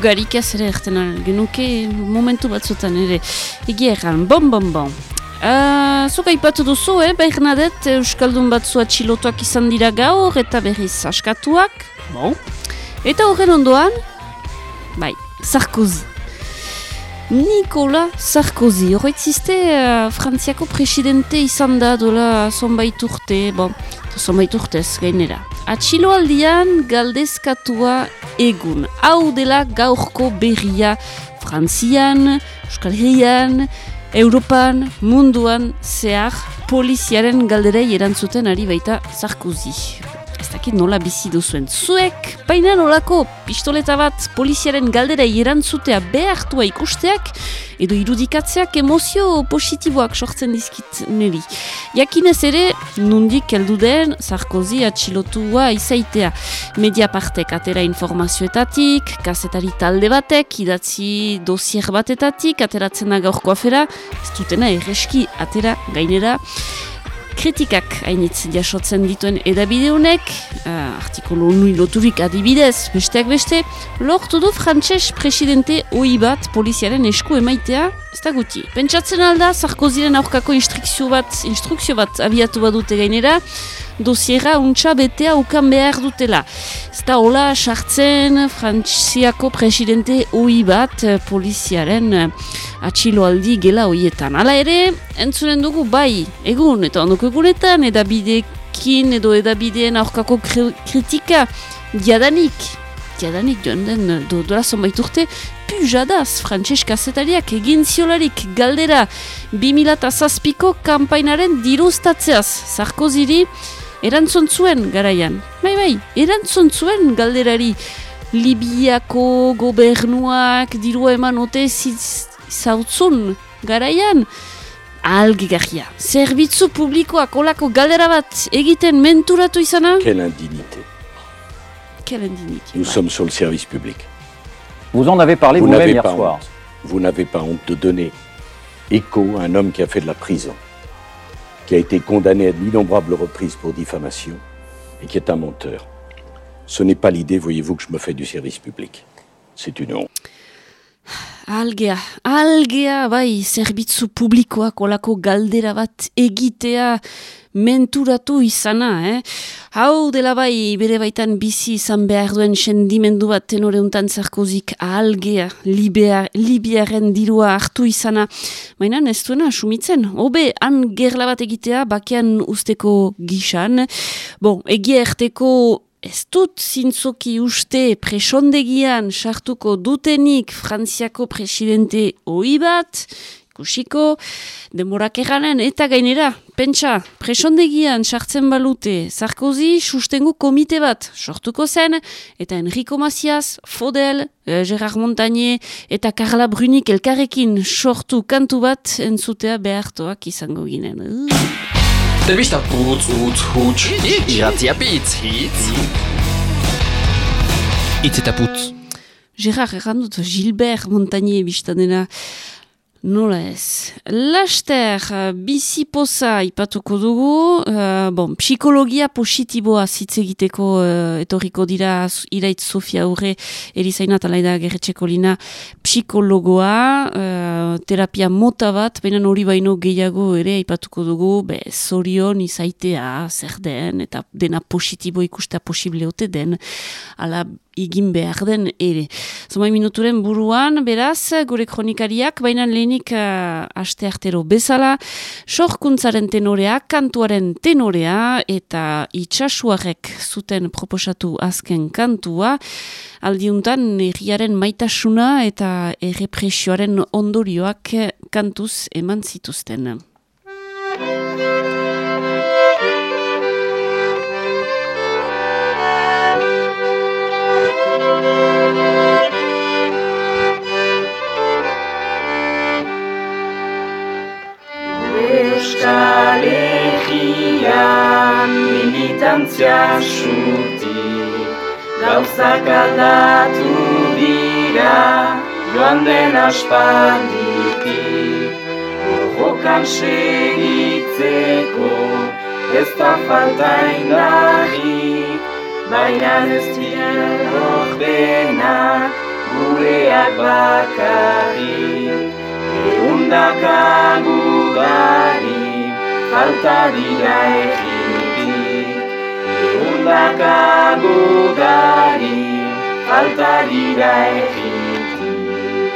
mugarik ez ere erten genuke momentu batzutan ere egieran, bon, bon, bon. Uh, Zuk aipatu duzu, eh, Bernadette, Euskaldun batzua txilotuak izan dira gaur eta berriz askatuak. Bon. Eta horren ondoan, bai, Sarkozy. Nikola Sarkozy, horretzizte uh, Frantziako presidente izan da dola zonbait urte, bon, zonbait urtez gainera. Atxilo aldian galdezkatua egun. Hau dela gaurko berria Frantzian, Euskal Herrian, Europan, munduan, zehar, poliziaren galderei erantzuten ari baita Sarkozy ez dakit nola bizi duzuen. Zuek, baina nolako pistoleta bat poliziaren galdera irantzutea behartua ikusteak, edo irudikatzeak emozio positiboak sortzen dizkit niri. Jakinez ere, nundik heldu den, Sarkozy atxilotua izaitea. Mediapartek atera informazioetatik, kasetari talde batek, idatzi dosier batetatik, ateratzen da gaurko afera, ez dutena erreski atera gainera, kritikak hainitz jasotzen dituen edabideunek, uh, artikolo nui loturik adibidez, besteak beste, lortu du frantses presidente hoi bat poliziaren esku emaitea, ez da guti. Pentsatzen alda, Sarkoziren aurkako instrukzio bat, instrukzio bat abiatu badute gainera, dosiera untsa betea ukan behar dutela. Ez da hola sartzen frantziako presidente hoi bat eh, poliziaren uh, atxiloaldi gela hoietan. Hala ere, entzunen dugu bai, egun, eta ondoko egunetan, edabidekin edo edabideen aurkako kritika, diadanik, diadanik joan den do, dola zonbait urte, pujadaz, frantses kasetariak egin ziolarik galdera 2008ko kampainaren dirustatzeaz, Sarkoziri, erantzun zuen garaian. Bai, bai, erantzun zuen galderari Libiako gobernuak dirua eman ote zautzun garaian algigarria. Zerbitzu publikoak olako galdera bat egiten menturatu izana? Quelle indignité. Quelle indignité. Nous sommes sur le service public. Vous en avez parlé vous-même hier soir. Honte. Vous n'avez pas honte de donner écho à un homme qui a fait de la prison, qui a été condamné à d'innombrables reprises pour diffamation et qui est un menteur. Ce n'est pas l'idée, voyez-vous, que je me fais du service public. C'est une honte. Algea, algea, bai, zerbitzu publikoak olako galdera bat egitea menturatu izana, eh? Hau dela bai, bere baitan bizi izan behar duen sendimendu bat tenore untan zerkozik algea, libiaren dirua hartu izana. Baina ez duena, sumitzen, hobe, han gerla bat egitea, bakean usteko gisan. Bon, egia erteko Ez dut zintzoki uste presondegian sartuko dutenik Frantziako presidente hoi bat, ikusiko, demorak eganen, eta gainera, pentsa, presondegian sartzen balute, Sarkozy sustengu komite bat sortuko zen, eta Enrico Macias, Fodel, eh, Gerard Montagne, eta Carla Brunik elkarrekin sortu kantu bat entzutea behartoak izango ginen. Telebista putz, utz, huts, iratzia pitz, hitz. Itz eta putz. Gerard, errandut, Gilbert Montagne biztanena. Nola ez. Laster, bizipoza ipatuko dugu, uh, bon, psikologia positiboa zitz egiteko uh, etorriko dira iraitz Sofia Aurre, erizaina talaida gerretxeko lina psikologoa, uh, terapia mota bat, baina hori baino gehiago ere ipatuko dugu, be, zorion izaitea, zer den, eta dena positibo ikusta posible ote den, ala egin behar den ere. Zomai minuturen buruan, beraz, gure kronikariak, baina lehenik uh, aste artero bezala, sorkuntzaren tenorea, kantuaren tenorea, eta itxasuarek zuten proposatu azken kantua, aldiuntan erriaren maitasuna eta errepresioaren ondorioak kantuz eman zituzten. Herrian militantzia suti Gauzak aldatu dira joan den aspalditik. Borrokan segitzeko ez da falta indarrik Baina ez dira ordenak gureak bakarrik. Eundaka gudari falta dira egitik Eundaka gudari falta dira egitik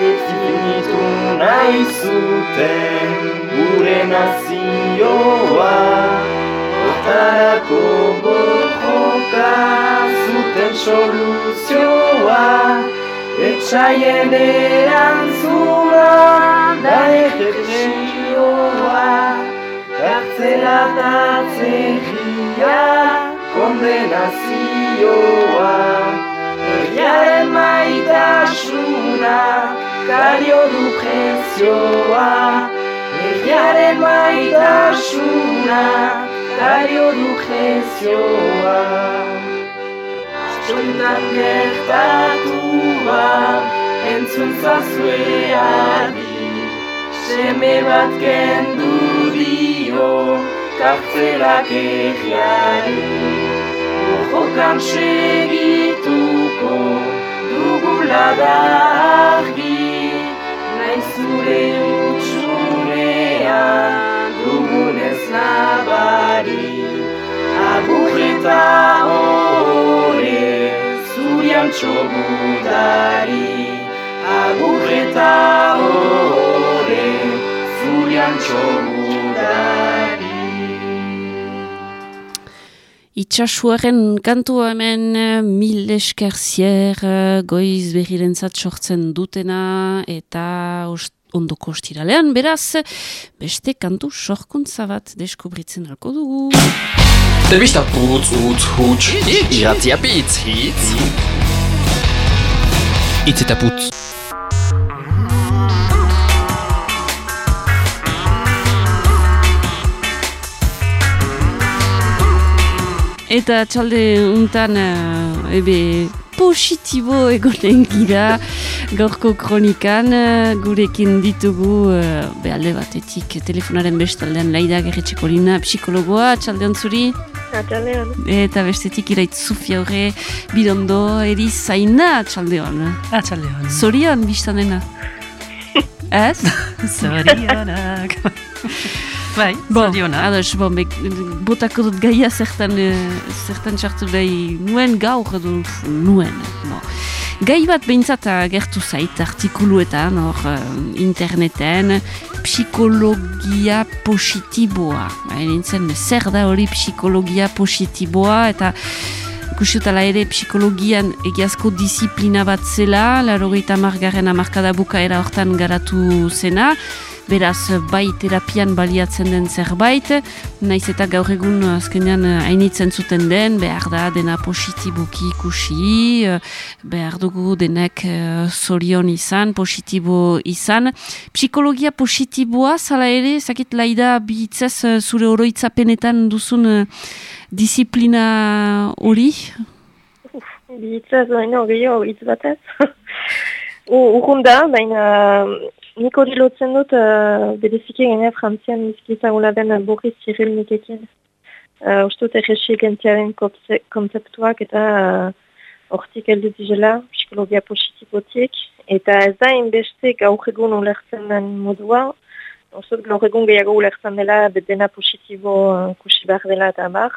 Definitu nahi zuten gure nazioa Hortarako borroka zuten soluzioa Etxaien erantzuna da efekzioa Kartzela eta zerria kondenazioa. Herriaren maitasuna kario du prezioa. Herriaren maitasuna kario du prezioa. Txuntan gertatua entzun zazueari Seme bat kendu dio kartzelak egiari Jokan segituko dugula da argi Nahi zure utxunean dugunez nabari. Agurreta hore zurian txogudari Agurreta hore zurian txogudari Itxasuaren kantua hemen mil esker zier eh, goiz behirentzat sortzen dutena eta ost, ondoko ostiralean, beraz, beste kantu sorkuntza bat deskubritzen alko dugu. Telebista putz, utz, huts, irratia bitz, hitz. Itz eta putz. Eta txalde untan, uh, ebe, positibo egonen gira, gaurko kronikan, uh, gurekin ditugu, uh, be alde batetik, telefonaren bestaldean laida gerretxeko lina, psikologoa, txalde zuri? Atxaldean. Eta bestetik irait zufi aurre, bidondo, eri zaina, txalde hon. Atxaldean. Zorion, biztanena. Ez? Zorionak. bai, Bon, zorionak. ados, bon, be, botako dut gaia zertan, eh, zertan txartu behi nuen gaur edo nuen. Bon. Gai bat behintzat gertu zait artikuluetan, hor eh, interneten, psikologia positiboa. Ba, nintzen, zer da hori psikologia positiboa, eta ikusiotala ere psikologian egiazko disiplina bat zela, larogeita margarren amarkada bukaera hortan garatu zena, beraz bai terapian baliatzen den zerbait, naiz eta gaur egun azkenean hainitzen zuten den, behar da dena positiboki ikusi, eh, behar dugu denek eh, zorion izan, positibo izan. Psikologia positiboa, zala ere, zakit laida bihitzez eh, zure oroitzapenetan duzun eh, disiplina hori? Bihitzaz, baina gehiago hitz batez. Urrun da, baina nik hori lotzen dut uh, bereziki gaina frantzian bizkizagula den Boris Cyril Mikekin. Uh, Uztut erresigentziaren kontzeptuak eta uh, hortik heldu dizela, psikologia positibotik. Eta ez da inbeste gaur egun ulertzen den modua. Uztut gaur egun gehiago ulertzen dela bedena positibo uh, kusi behar dela eta bar.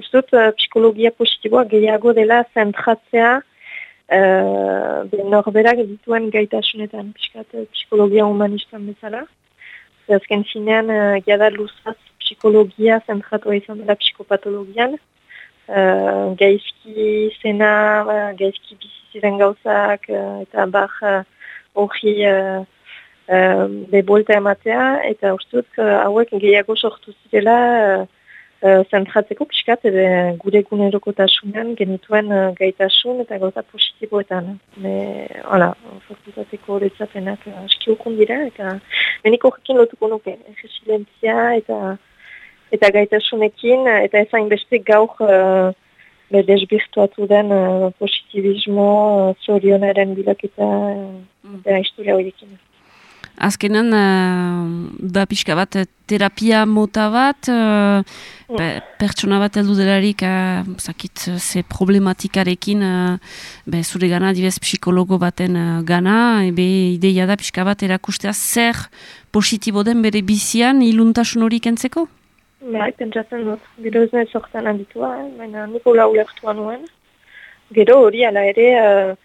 Uztut uh, psikologia positiboa gehiago dela zentratzea Uh, norberak dituen gaitasunetan pixkat psikologia humanistan bezala. Azken finean, uh, jada luzaz psikologia zentratua izan dela psikopatologian. Uh, gaizki zena, uh, gaizki biziziren gauzak, uh, eta bar hori uh, uh, bebolta ematea, eta ustut uh, hauek gehiago sortu zirela uh, zentratzeko pixkat, ere gure gunerokotasunean genituen uh, gaitasun eta gauza positiboetan. Me, hola, fakultateko horretzapenak uh, aski okun dira, eta menik horrekin lotuko nuke, resilientzia eta eta gaitasunekin, eta ezain beste gaur uh, be desbirtuatu den uh, positivismo, uh, zorionaren bilaketa uh, eta historia horiekin. Azkenan uh, da pixka bat eh, terapia mota bat uh, pe, pertsona bat heldu delarik uh, zakit ze problematikarekin uh, be, zure gana dibez psikologo baten uh, gana ebe ideia da pixka bat erakustea zer positibo den bere bizian iluntasun hori kentzeko? Bai, pentsatzen dut. Gero ez nahi sortzen handitua, eh? baina Nikola ulertua nuen. Gero hori ala ere uh,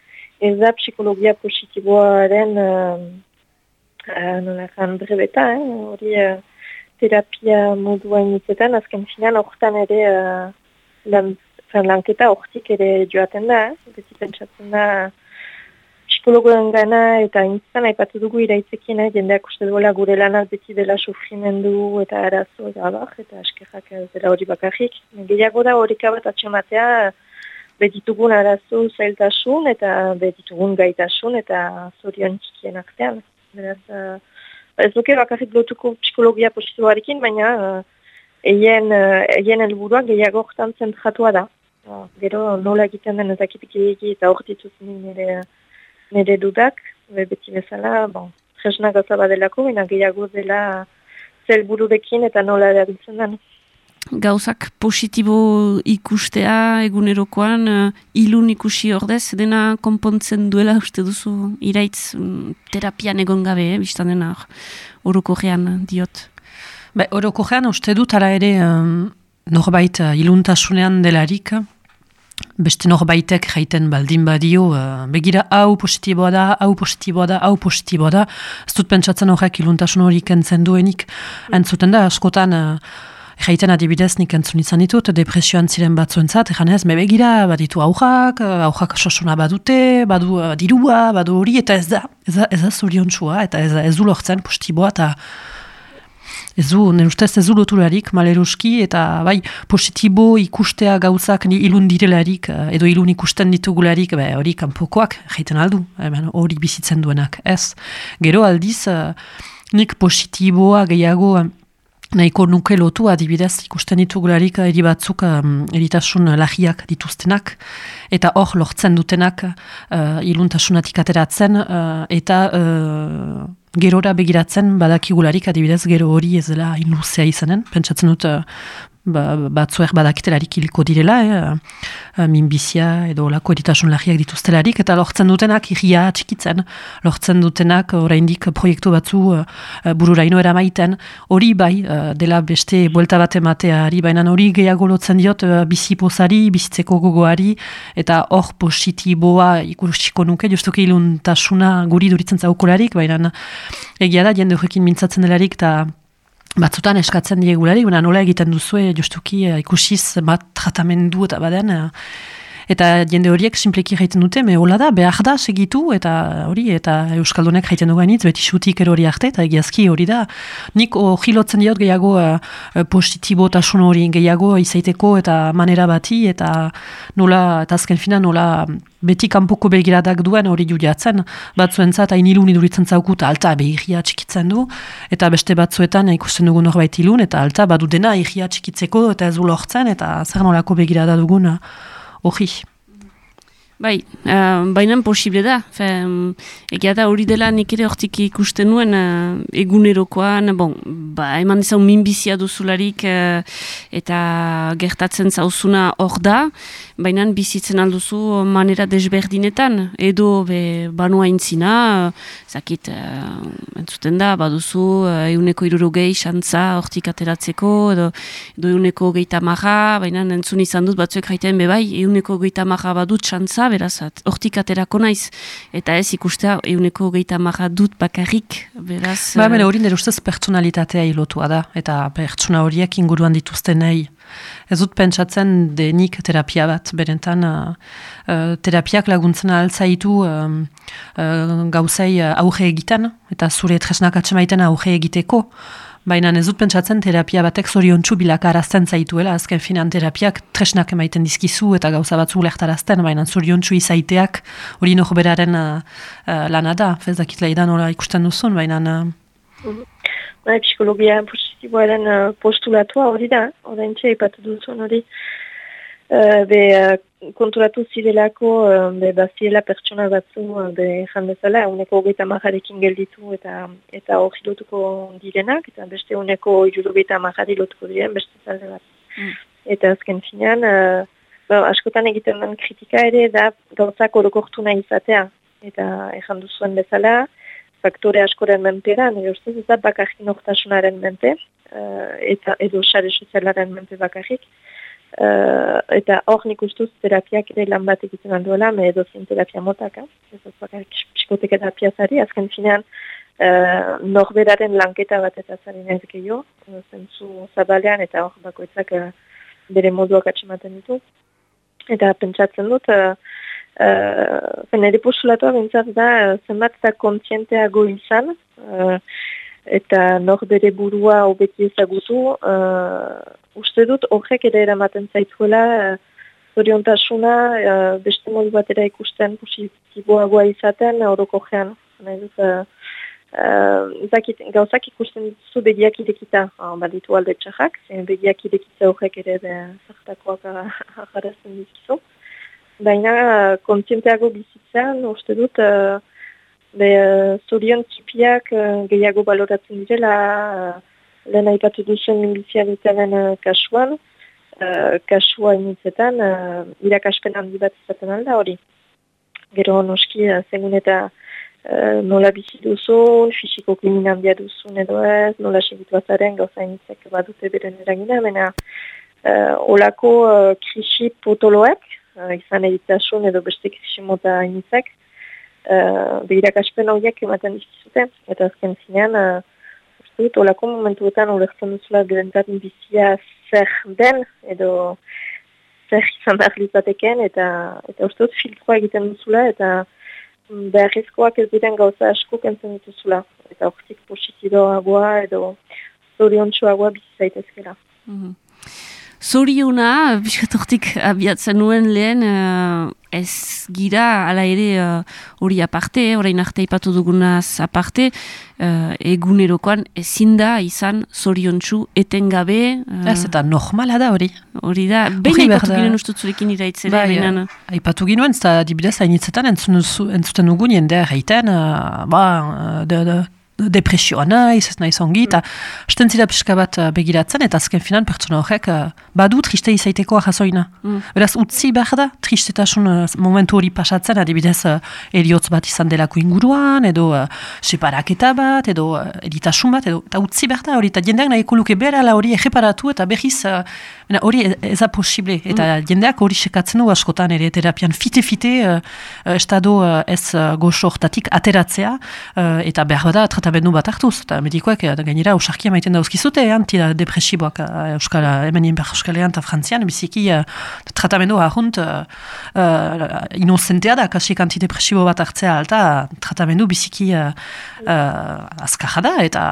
ez da psikologia positiboaren uh, uh, nola jan brebeta, eh? hori uh, terapia modua inizetan, azken final horretan ere uh, lan, lanketa horretik ere joaten da, eh? beti pentsatzen da psikologoen gana eta intzan aipatu dugu iraitzekin, eh, jendeak uste duela gure lanak beti dela sufrimendu eta arazo eta abar, eta askerrak dela hori bakarrik. Gehiago da hori bat atxematea betitugun arazo zailtasun eta betitugun gaitasun eta zorion txikien artean. Beraz, uh, ez duke bakarrik lotuko psikologia positiboarekin, baina uh, eien, uh, eien elburuak gehiago horretan zentratua da. Uh, gero nola egiten den ezakitik eta hor dituzen nire nire dudak, beti bezala, bon, jesna gauza badelako, baina gehiago dela zelbururekin eta nola erabiltzen den. Gauzak positibo ikustea egunerokoan, uh, ilun ikusi ordez, dena konpontzen duela uste duzu iraitz um, terapian egon gabe, eh, biztan dena oroko diot. Ba, oroko uste dut ara ere um, norbait uh, iluntasunean delarik, beste norbaitek jaiten baldin badio, uh, begira hau positiboa da, hau positiboa da, hau positiboa da, ez dut pentsatzen horrek iluntasun hori kentzen duenik, mm. entzuten da, askotan, uh, Jaiten adibidez nik entzun izan ditut, depresioan ziren batzuentzat, egan ez, me begira, baditu aujak, aujak sosuna badute, badu uh, dirua, badu hori, eta ez da, ez da, ez da zurion eta ez, ez du lortzen postiboa, eta ez du, nire ustez ez du loturarik, maleruski, eta bai, positibo ikustea gauzak ni ilun direlarik, eh, edo ilun ikusten ditugularik, bai, hori kanpokoak jaiten aldu, hori bizitzen duenak, ez. Gero aldiz, eh, nik positiboa gehiago, nahiko nuke lotu adibidez ikusten ditugularik eri batzuk um, eritasun lahiak dituztenak eta hor lortzen dutenak uh, iluntasunatik ateratzen uh, eta gerora begiratzen badakigularik adibidez gero hori ez dela inluzea izanen. Pentsatzen dut uh, ba, batzuek badakitelarik iliko direla, eh, eh, minbizia edo lako eritasun lagiak dituztelarik, eta lortzen dutenak irria txikitzen, lortzen dutenak oraindik proiektu batzu uh, bururaino eramaiten, hori bai dela beste buelta bat emateari, baina hori gehiago lotzen diot uh, bizipozari, bizitzeko gogoari, eta hor positiboa ikusiko nuke, justuke iluntasuna guri duritzen zaukolarik, baina egia da, jende horrekin mintzatzen delarik, eta batzutan eskatzen diegulari, nola egiten duzue justuki uh, ikusiz bat tratamendu eta baden, uh, eta jende horiek simpleki jaiten dute, me hola da, behar da segitu, eta hori, eta Euskaldunek jaiten dugu beti xutik erori arte, eta egiazki hori da. Nik hori lotzen diot gehiago uh, positibo tasun hori gehiago izaiteko eta manera bati, eta nola, eta azken fina nola beti kanpoko begiradak duen hori judiatzen, batzuentzat hain ilun iduritzen zaukut alta behirria txikitzen du, eta beste batzuetan ikusten dugu norbait ilun, eta alta badu dena irria txikitzeko, eta ez du lortzen, eta zer nolako begirada dugun hori. Bai, uh, baina posible da. Fe, egia da hori dela nik ere hortik ikusten nuen uh, egunerokoan, bon, ba, eman izan minbizia duzularik uh, eta gertatzen zauzuna hor da, baina bizitzen alduzu manera desberdinetan, edo be, banua intzina, zakit, uh, entzuten da, baduzu uh, euneko irurogei xantza hortik ateratzeko, edo, edo euneko geita maha, baina entzun izan dut batzuek jaiten bebai, euneko geita maha badut xantza, beraz, hortik aterako naiz, eta ez ikustea euneko geita maha dut bakarrik, beraz... Ba, uh, hori nire ustez pertsonalitatea hilotua da, eta pertsona horiek inguruan dituzten nahi, Ez dut pentsatzen denik terapia bat, berentan uh, uh, terapiak laguntzen altzaitu um, uh, gauzei uh, auge egiten, eta zure tresnak atxemaiten auge egiteko, Baina ez dut pentsatzen terapia batek zorion txubilak arazten zaituela, azken finan terapiak tresnak emaiten dizkizu eta gauza batzu lehtarazten, baina zorion txu izaiteak hori noho beraren uh, uh, lana da, lehidan hola ikusten duzun, baina... Uh... Bai, psikologia positiboaren uh, postulatua hori da, hori entxe ipatu duzun hori. Uh, be, uh, konturatu zirelako, uh, be, bazirela pertsona batzu, uh, be, jandezala, uneko hogeita majarekin gelditu eta eta hori lotuko direnak, eta beste uneko irurogeita majari lotuko diren, beste zalde bat. Mm. Eta azken finean, uh, ba, askotan egiten den kritika ere, da gauzak orokortu nahi izatea. Eta ezan duzuen bezala, faktore askoren mentera, nire ustez ez da bakarrik nortasunaren mente, uh, eta edo sare sozialaren mente bakarrik, Uh, eta hor nik ustuz terapiak ere lan bat egiten alduela, me edo zen terapia motak, eh? ez ez psikoteka terapia zari, azken finean uh, norberaren lanketa bat eta zari nahez gehiago, zentzu zabalean eta hor bakoitzak uh, bere moduak atxematen ditu. Eta pentsatzen dut, uh, uh, nire postulatua bintzat da, uh, zenbat eta kontzienteago izan, uh, eta nor burua hobeki ezagutu, uh, uste dut horrek ere eramaten zaitzuela uh, zoriontasuna uh, beste modu batera ikusten positiboagoa izaten horoko gean. Uh, uh, gauzak ikusten zu begiak idekita, uh, baditu alde txarrak, begiak idekita horrek ere zartakoak agarazten dizkizu. Baina kontzienteago bizitzen, uste dut, uh, Be, uh, zorion txipiak uh, gehiago baloratzen direla uh, lehen aipatu duzen milizialitaren uh, kasuan, uh, kasua initzetan, uh, irakaspen handi bat izaten alda hori. Gero noski, uh, eta uh, nola bizi duzun, fisiko krimin handia duzun edo ez, nola segitu azaren gauza initzek badute beren eragina, mena uh, olako uh, krisi potoloak, uh, izan editasun edo beste krisi mota initzek, uh, behirakaspen horiek ematen dizkizute, eta azken zinean, uh, uste dut, olako momentuetan ulertzen duzula berentat bizia zer den, edo zer izan behar lizateken, eta, eta uste dut filtroa egiten duzula, eta beharrezkoak ez diren gauza asko kentzen dituzula, eta horretik positidoagoa edo zoriontsuagoa bizizaitezkera. Mm -hmm. Zoriuna, biskatortik abiatzen nuen lehen, uh, ez gira, ala ere eh, hori uh, aparte, orain arte ipatu dugunaz aparte, uh, egunerokoan ezin da izan zoriontsu etengabe. Uh, ez eta normala da hori. Hori da, behin aipatu ginen ustutzurekin iraitzera. Bai, aipatu ginen, ez da dibidez hainitzetan entzuten dugun jende erraiten, uh, ba, de, de, depresioa naiz, ez naiz ongi, eta mm. stentzira pixka bat uh, begiratzen, eta azken finan pertsona horrek uh, badu triste izaiteko ahazoina. Mm. Beraz, utzi behar da, tristetasun uh, momentu hori pasatzen, adibidez, eriotz bat izan delako inguruan, edo separaketa bat, edo editasun bat, edo, eta utzi behar da hori, eta jendeak nahi ekoluke behar hori egeparatu, eta uh, hori ez da posible, eta mm. jendeak hori sekatzen du askotan ere terapian fite-fite, estado ez uh, goxo hortatik ateratzea, eta behar da, tratamendu bat hartuz, eta medikoak e, gainera usarkia maiten dauzkizute, eh, antidepresiboak uh, euskal, hemen euskalean eta frantzian, biziki uh, tratamendu ahunt uh, uh, inozentea da, kasik antidepresibo bat hartzea alta, tratamendu biziki uh, uh, azkaja da, eta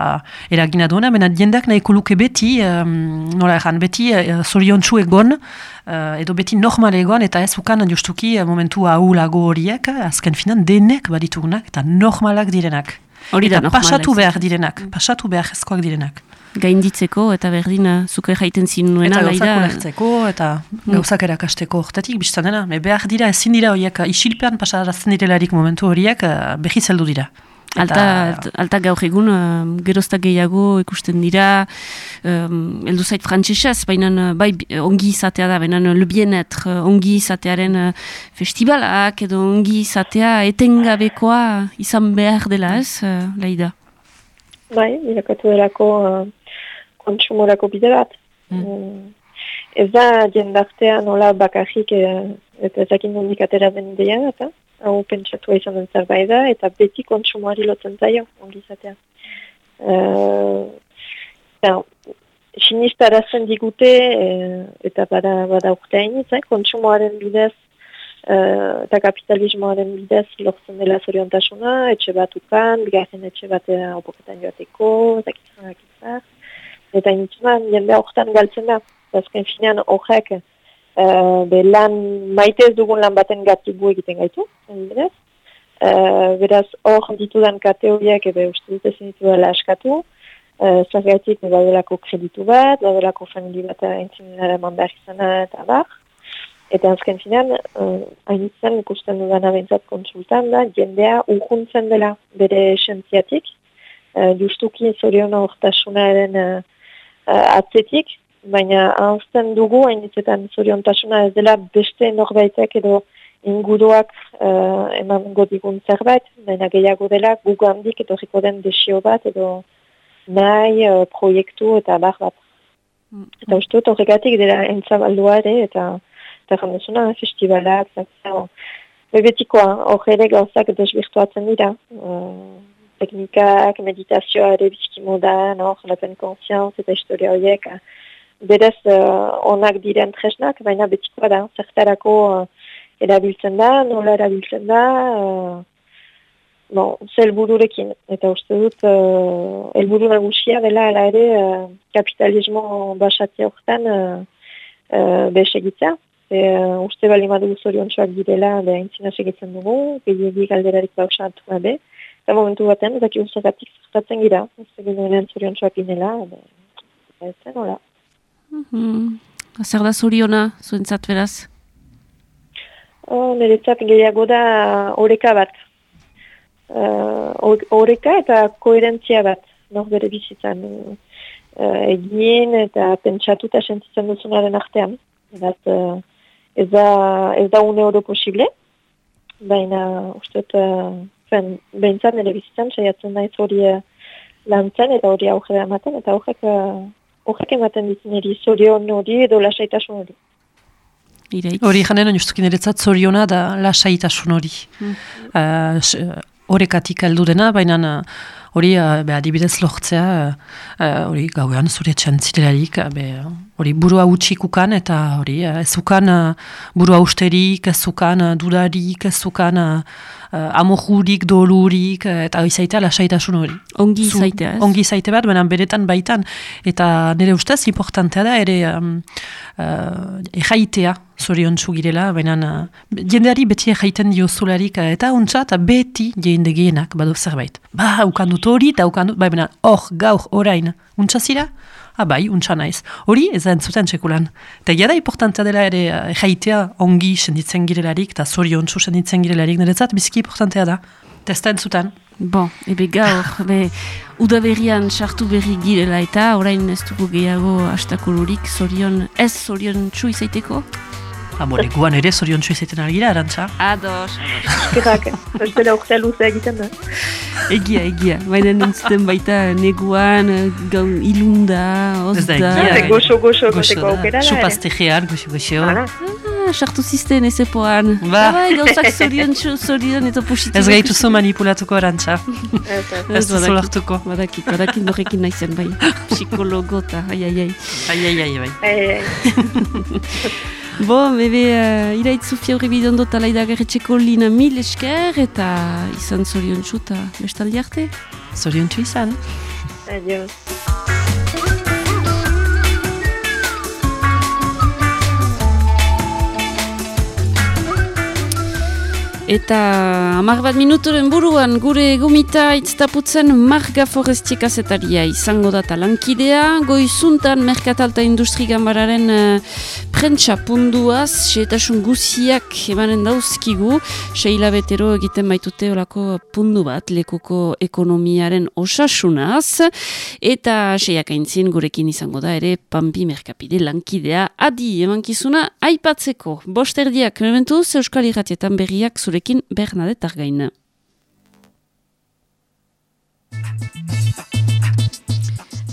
eragina duena, mena diendak nahiko luke beti, um, nola erran, beti uh, zoriontsu egon, Uh, edo beti normal egon, eta ez ukan justuki momentu ahulago horiek, azken finan denek baditugunak, eta normalak direnak. Hori da, pasatu behar direnak, pasatu behar ezkoak direnak. Gainditzeko eta berdina zuke jaiten zinuena. Eta gauzak ulertzeko eta mm. gauzak erakasteko ortetik biztan dena. behar dira, ezin dira horiek isilpean pasarazten direlarik momentu horiek eh, behi zeldu dira. Alta, alta gaur egun, uh, gerozta gehiago ikusten dira, um, eldu zait frantzesez, baina uh, bai ongi izatea da, baina uh, lebienet, uh, ongi izatearen uh, festivalak edo ongi izatea etengabekoa izan behar dela ez, uh, laida? Bai, irakatu delako uh, kontsumorako bide bat. Mm. Ez da jendartea nola bakarrik uh, eta ezakin nondik atera den idean, eta? Hau pentsatua izan den zerbait da, eta beti kontsumoari lotzen zaio, ongizatea. Uh, Sinista arazen digute, e, eta bada, bada urteainitz, eh, kontsumoaren bidez, uh, eta kapitalismoaren bidez lortzen dela zoriontasuna, etxe bat ukan, bigarren etxe bat opoketan joateko, eta kitzan eta initzunan jende horretan galtzen da, azken finean horrek, uh, be lan maite ez dugun lan baten gatibu egiten gaitu, beraz. Uh, beraz, hor ditudan kate horiek ebe uste dut ezin ditu dela askatu, uh, badelako kreditu bat, badelako famili bat entzimenara eman behar izana eta bar. Eta azken finan, uh, hainitzen ikusten dudan abentzat konsultan da, jendea urguntzen dela bere esentziatik, uh, justuki zorion hortasunaren uh, uh, atzetik, baina ahazten dugu hainitzetan zoriontasuna ez dela beste norbaitek edo inguruak uh, eman godigun zerbait, baina gehiago dela gugandik edo den desio bat edo nahi uh, proiektu eta bar bat. Mm. Eta uste dut horregatik dela entzabaldua ere eta eta jandezuna festivalak, zakzea. Bebetikoa, hor ere gauzak desbirtuatzen dira. Uh, teknikak, meditazioa ere bizki modan, hor, lapen konsianz eta historia horiek. Berez uh, onak diren tresnak, baina betikoa da, zertarako uh, erabiltzen da, nola erabiltzen da, bon, zelbururekin. Eta uste dut, uh, elburu nagusia dela ala ere uh, kapitalismo basatzea horretan uh, uh, besegitzea. E, uh, uste bali madu zorion txoak direla, beha intzina segitzen dugu, gehiagik alderarik bausatu gabe. Eta momentu baten, eta kiuzagatik zertatzen gira, uste ginen zorion txoak inela, ez zen, hola. Mm -hmm. Zer da zoriona, zuentzat beraz? Oh, Niretzat gehiago da oreka bat. Uh, oreka eta koherentzia bat, nor bere bizitzan. Uh, egin eta pentsatu eta sentitzen duzunaren artean. Edat, uh, ez, da, ez da une oro posible, baina usteet, uh, behintzat nire bizitzan, saiatzen da ez hori uh, lantzen eta hori aurre ematen, eta horrek, uh, horrek ematen ditzen eri zorion hori edo lasaitasun hori. Hori janen, justukin eretzat zoriona da lasaitasun hori. Mm. Uh, horrekatik aldu dena, baina hori uh, adibidez lortzea, hori uh, gauean zure txantzilerarik, hori burua utxikukan eta hori uh, ezukan uh, burua usterik, ezukan uh, dudarik, ezukan uh, amojurik, dolurik, eta izaitea lasaitasun hori. Ongi izaitea, ez? Ongi izaite bat, baina beretan baitan, eta nire ustez, importantea da, ere um, uh, ejaitea, zorion girela, baina uh, jendeari beti jaiten diozularik uh, eta ontsa eta beti jende gehienak badu zerbait. Ba, ukandut hori eta ukandut, bai, baina hor, gaur, orain, untsa zira? Ah, bai, untsa naiz. Hori, ez da entzuten txekulan. Eta jada importantea dela ere uh, jaitea ongi senditzen girelarik eta zorion txu senditzen girelarik, niretzat bizki importantea da. Testa entzuten. Bon, ebe gaur, be, udaberrian sartu berri girela eta orain ez dugu gehiago astakolurik zorion, ez zorion txu izaiteko? Amore, guan ere zorion txuizetan argira, arantza? Ados. Eskerrak, bestela urtea luzea egiten da. Egia, egia. Baina nintzuten baita neguan, gaun ilunda, ozda. Ez da egia. Goxo, goxo, goxo, aukera da. Supaztejean, goxo, goxo. Ah, sartu zisten ez epoan. Ba. Bai, gauzak zorion, zorion eta positu. Ez gaitu zu manipulatuko arantza. Ez da zolartuko. Badakit, badakit norekin naizen bai. Psikologo eta, ai, ai, ai. Ai, ai, ai, bai. Ai, ai, ai. Bo, bebe, uh, iraitzu fiaurri bideon dut alaida garretxeko lina mil esker eta izan zorion txuta bestaldi arte. Zorion txu izan. Adios. Eta amar bat minuturen buruan gure gomita itztaputzen marga forestiek azetaria izango data lankidea. Goizuntan Merkatalta Industri Gambararen uh, prentsa punduaz, seetasun guziak emanen dauzkigu, seila betero egiten baitute olako pundu bat lekuko ekonomiaren osasunaz. Eta seiak aintzin gurekin izango da ere Pampi Merkapide lankidea adi emankizuna aipatzeko. Bosterdiak, mementuz, Euskal Iratietan berriak zure gurekin Bernadette Argain.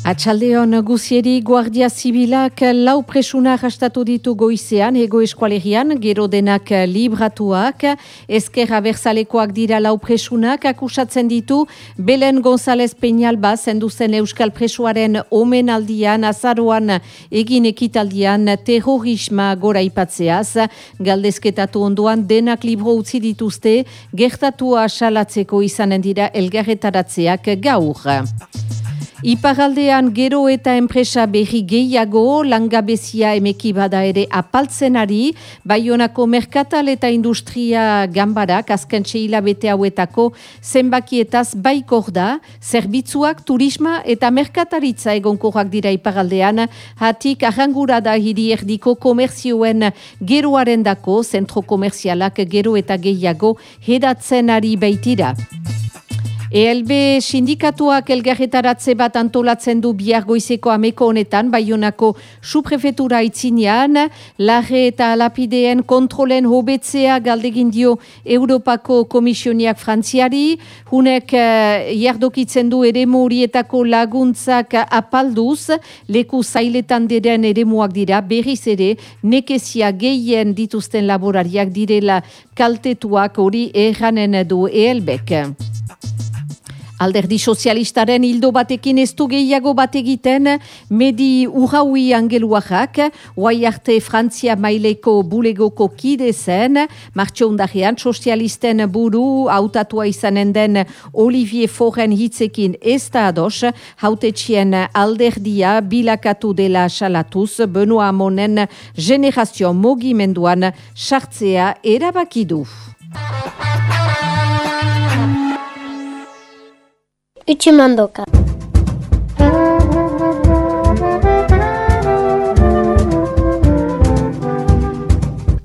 Atxaldeon guzieri Guardia Zibilak lau presuna rastatu ditu goizean ego eskualerian, gero denak libratuak, ezkerra berzalekoak dira lau presunak, akusatzen ditu. Belen González Peñalba zenduzen Euskal Presuaren omenaldian, azaruan egin ekitaldian terrorisma gora ipatzeaz, galdezketatu onduan denak libro utzi dituzte, gertatua salatzeko izanen dira elgarretaratzeak gaur. Iparaldean gero eta enpresa berri gehiago, langabezia emeki bada ere apaltzenari, Baionako merkatal eta industria gambarak azken txeila bete hauetako zenbakietaz baikor da, zerbitzuak, turisma eta merkataritza egonkorrak dira iparaldean, hatik arrangura da hiri erdiko komerzioen geroaren dako, zentro komerzialak gero eta gehiago hedatzen ari baitira. ELB sindikatuak elgarretaratze bat antolatzen du biargoizeko ameko honetan, baionako suprefetura itzinean, larre eta lapideen kontrolen hobetzea galdegin dio Europako komisioniak frantziari, hunek jardokitzen du ere horietako laguntzak apalduz, leku zailetan diren ere dira, berriz ere, nekezia gehien dituzten laborariak direla kaltetuak hori erranen du ELBek. Alderdi sozialistaren hildo batekin ez du gehiago bat egiten, medi urraui angeluajak, oai arte Frantzia maileko bulegoko kide zen, martxondarean sozialisten buru autatua izanen den Olivier Foren hitzekin ez da ados, hautetxien alderdia bilakatu dela salatuz, Benoa Amonen generazio mogimenduan sartzea üçü mandoka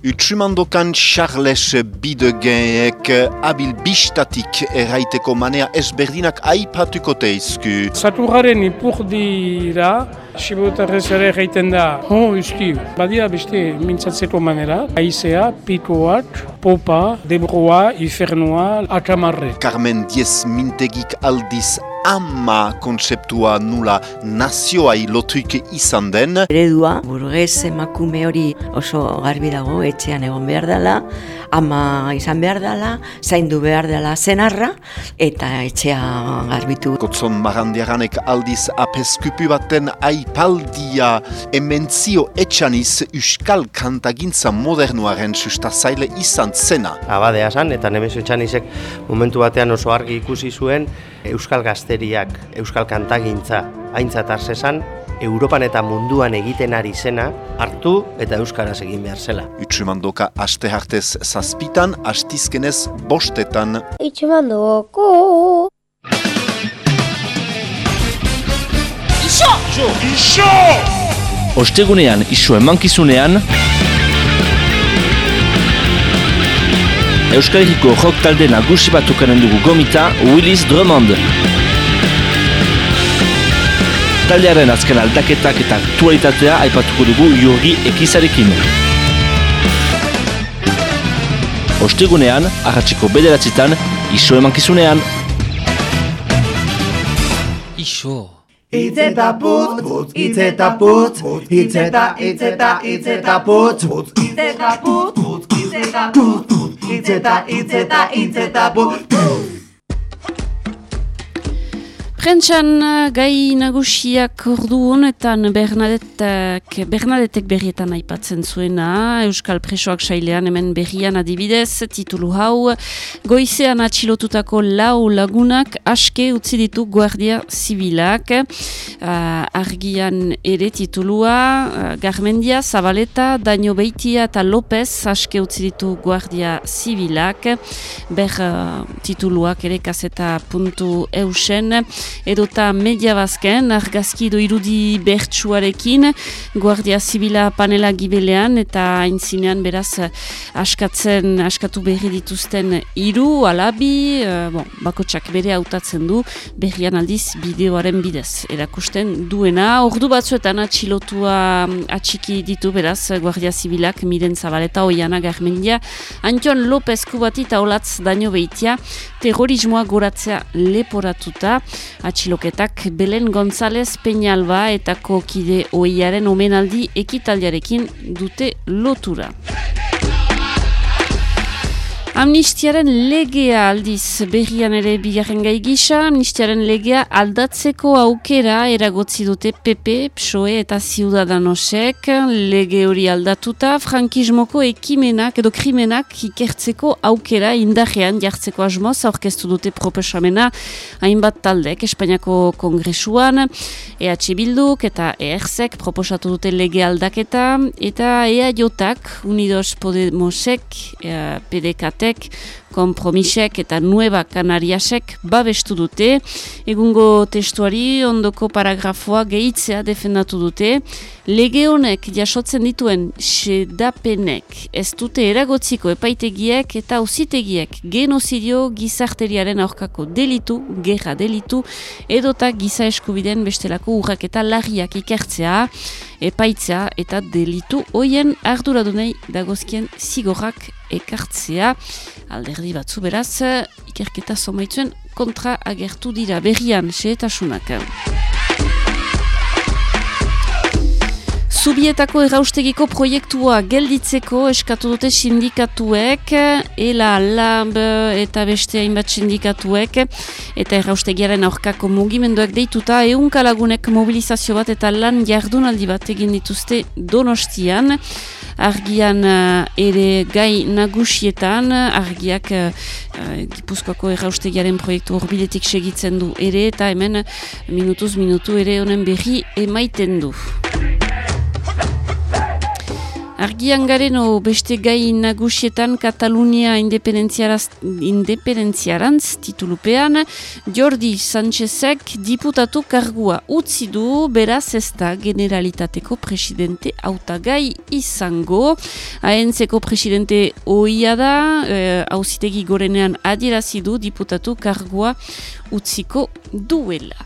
Utsumandokan Charles Bidegenek abil bistatik erraiteko manea ezberdinak aipatuko teizku. Saturraren ipur dira, Sibotarrez ere egiten da, ho, uski, badia beste mintzatzeko manera, aizea, pikoak, popa, debroa, ifernua, akamarre. Carmen Diez Mintegik aldiz ama kontzeptua nula nazioai lotuike izan den. Eredua, burgez emakume hori oso garbi dago, etxean egon behar dela, ama izan behar dela, zaindu behar dela zenarra, eta etxea garbitu. Kotzon marandiaranek aldiz apeskupi baten aipaldia ementzio etxaniz uskal kantagintza modernuaren sustazaile izan zena. Abadea zan, eta nemezu etxanizek momentu batean oso argi ikusi zuen euskal gazteriak, euskal kantagintza haintzat arzesan, Europan eta munduan egiten ari zena hartu eta euskaraz egin behar zela. Utsumandoka aste hartez zazpitan, astizkenez bostetan. Utsumandoko! Iso! Iso! Iso! Ostegunean, iso emankizunean, Euskal Herriko rock talde nagusi batukaren dugu gomita Willis Drummond. Taldearen azken aldaketak eta aktualitatea aipatuko dugu Jurgi Ekizarekin. Ostegunean, arratsiko bederatzitan, iso emankizunean. Iso. Itzeta putz, putz, itzeta putz, itzeta, itzeta, itzeta putz, itzeta putz, itzeta putz, itzeta, itzeta, itzeta putz, Prentxan uh, gai nagusiak ordu honetan Bernadettek, Bernadettek berrietan aipatzen zuena, Euskal Presoak sailean hemen berrian adibidez, titulu hau, goizean atxilotutako lau lagunak aske utzi ditu Guardia Zibilak, uh, argian ere titulua, uh, Garmendia, Zabaleta, Daño Beitia eta López aske utzi ditu Guardia Zibilak, ber uh, tituluak ere kaseta puntu eusen, edota media bazken, argazki do irudi bertsuarekin, Guardia Zibila panela gibelean, eta aintzinean beraz askatzen, askatu berri dituzten iru, alabi, uh, bon, bakotsak bere hautatzen du, berrian aldiz bideoaren bidez. Erakusten duena, ordu batzuetan atxilotua atxiki ditu beraz Guardia Zibilak, miren zabaleta, oiana garmendia, Antion López Kubati eta Olatz Daño Beitia, terrorismoa goratzea leporatuta, atxiloketak Belen González Peñalba eta kokide oiaren omenaldi ekitaldiarekin dute lotura. Amnistiaren legea aldiz berrian ere bigarren gai gisa, amnistiaren legea aldatzeko aukera eragotzi dute PP, PSOE eta Ciudadanosek. Lege hori aldatuta, frankismoko ekimenak edo krimenak ikertzeko aukera indarrean jartzeko asmoz aurkeztu dute proposamena hainbat taldek Espainiako kongresuan, EH Bilduk eta ERZek proposatu dute lege aldaketa eta EAJak, Unidos Podemosek, eh, PDKT, batek, kompromisek eta nueva kanariasek babestu dute. Egungo testuari ondoko paragrafoa gehitzea defendatu dute. Lege honek jasotzen dituen sedapenek ez dute eragotziko epaitegiek eta ausitegiek genozidio gizarteriaren aurkako delitu, gerra delitu, edota giza eskubiden bestelako urrak eta larriak ikertzea, epaitzea eta delitu hoien arduradunei dagozkien zigorrak ekartzea alderdi batzu beraz ikerketa somaitzuen kontra agertu dira berrian xeetasunak. Zubietako erraustegiko proiektua gelditzeko eskatu dute sindikatuek, ELA, LAB eta beste hainbat sindikatuek, eta erraustegiaren aurkako mugimenduak deituta, eun kalagunek mobilizazio bat eta lan jardunaldi bat egin dituzte donostian argian uh, ere gai nagusietan, argiak uh, Gipuzkoako erraustegiaren proiektu horbiletik segitzen du ere, eta hemen minutuz minutu ere honen berri emaiten du. Argian garen o beste gai nagusietan Katalunia independentziarantz titulupean Jordi Sánchezek diputatu kargua utzi du beraz ez da generalitateko presidente autagai izango. Ahentzeko presidente oia da, hauzitegi eh, gorenean adierazidu diputatu kargua utziko duela.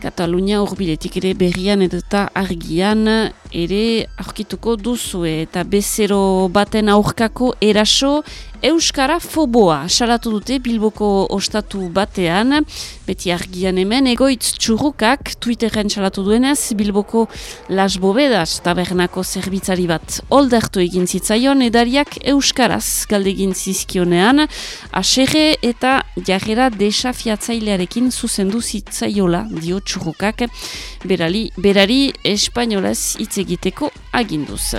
Katalunia urbiletik ere berrian eta argian ere aurkituko duzue. Eta bezero baten aurkako eraso Euskara foboa salatu dute Bilboko ostatu batean, beti argian hemen, egoitz txurrukak Twitterren salatu duenez, Bilboko Las Bobedas tabernako zerbitzari bat oldertu egin zitzaion, edariak Euskaraz galdegin zizkionean, aserre eta jarrera desafiatzailearekin zuzendu zitzaiola dio txurrukak, berali, berari espainolez hitz egiteko aginduz.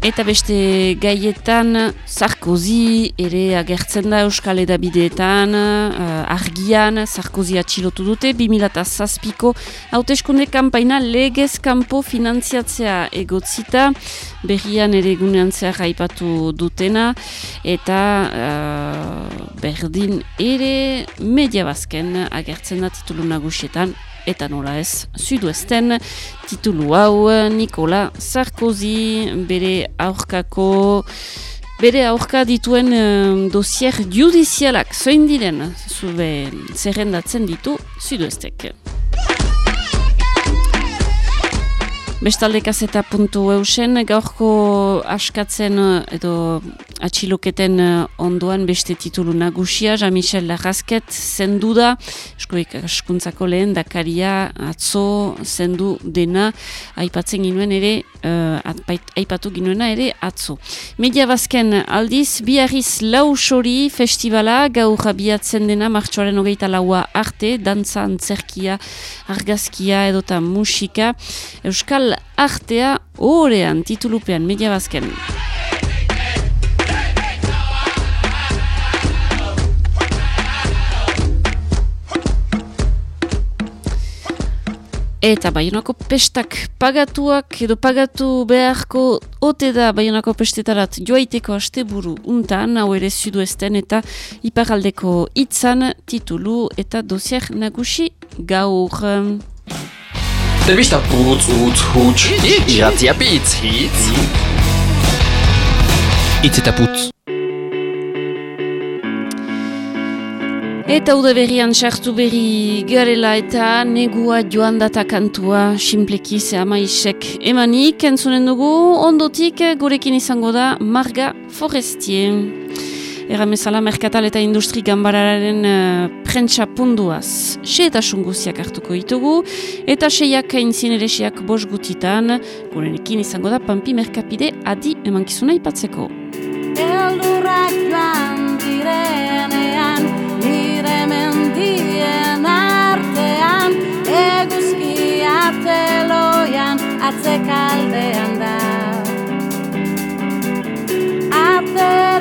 Eta beste gaietan, Sarkozy ere agertzen da Euskal Edabideetan, uh, argian, Sarkozy atxilotu dute, 2008ko hauteskunde kampaina legez kanpo finantziatzea egotzita, berrian ere gunean zehar haipatu dutena, eta uh, berdin ere media bazken agertzen da titulu nagusietan, eta nola ez, suduesten titulu hau Nikola Sarkozy bere aurkako bere aurka dituen um, dosier judizialak zoin diren zube zerrendatzen ditu suduestek. Bestalde puntu eusen, gaurko askatzen edo atxiloketen ondoan beste titulu nagusia, Jean-Michel Larrazket zendu da, eskoik askuntzako lehen, dakaria atzo zendu dena, aipatzen ginuen ere, uh, aipatu ginuena ere atzo. Media bazken aldiz, biarriz lau sori festivala, gaur abiatzen dena, martxoaren hogeita laua arte, dantza antzerkia, argazkia edota musika, Euskal artea orean titulupean media bazken. Eta baionako pestak pagatuak edo pagatu beharko ote da baionako pestetarat joaiteko asteburu untan, hau ere zudu ezten eta iparaldeko itzan titulu eta dosier nagusi gaur. Telebista putz, utz, huts, iratzia pitz, hitz. Itz eta putz. Eta ude berrian sartu berri garela eta negua joan data kantua simpleki ze ama isek emanik entzunen dugu ondotik gurekin izango da Marga Forestier. Erramezala Merkatal eta Industri Gambararen uh, prentsa punduaz. Se eta sunguziak hartuko ditugu, eta seiak aintzien ere seiak bos gutitan, gurenekin izango da Pampi Merkapide adi emankizuna ipatzeko. Eldurrak joan direnean, nire mendien artean, eguzki ateloian, atzekaldean da. Ateratzeko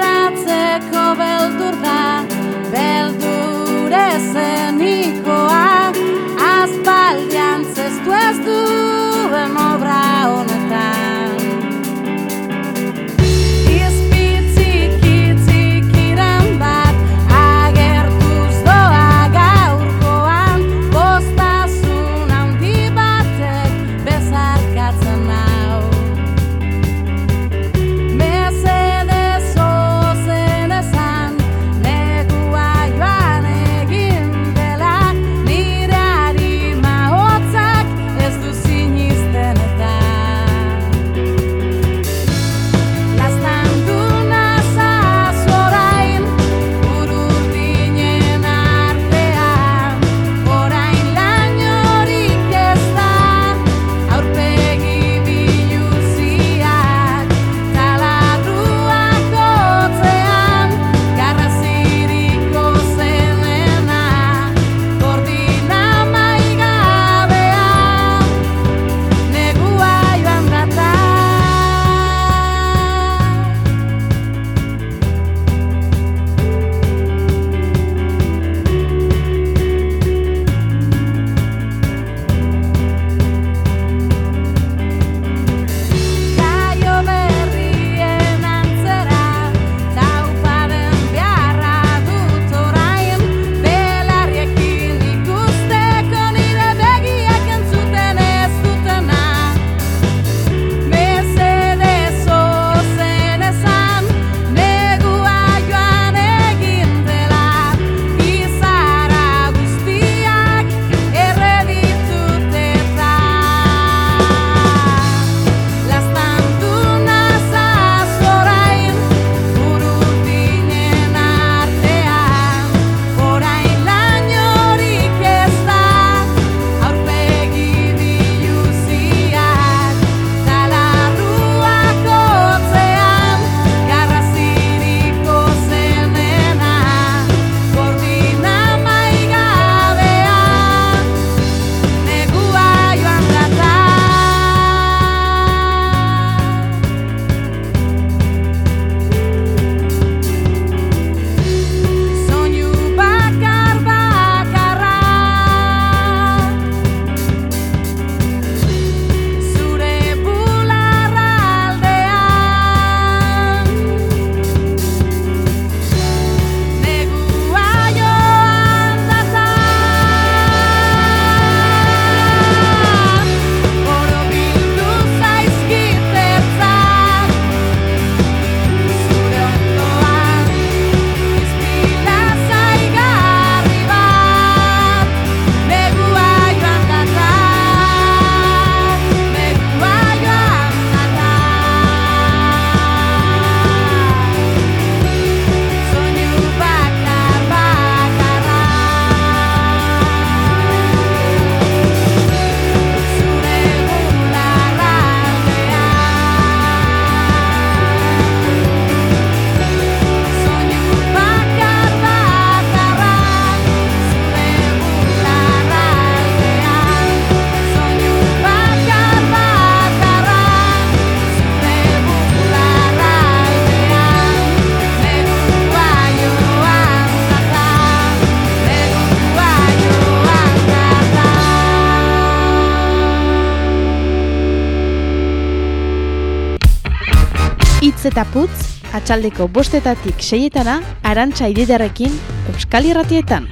putz, atxaldeko bostetatik seietana, arantxa ididarekin, Euskal Irratietan.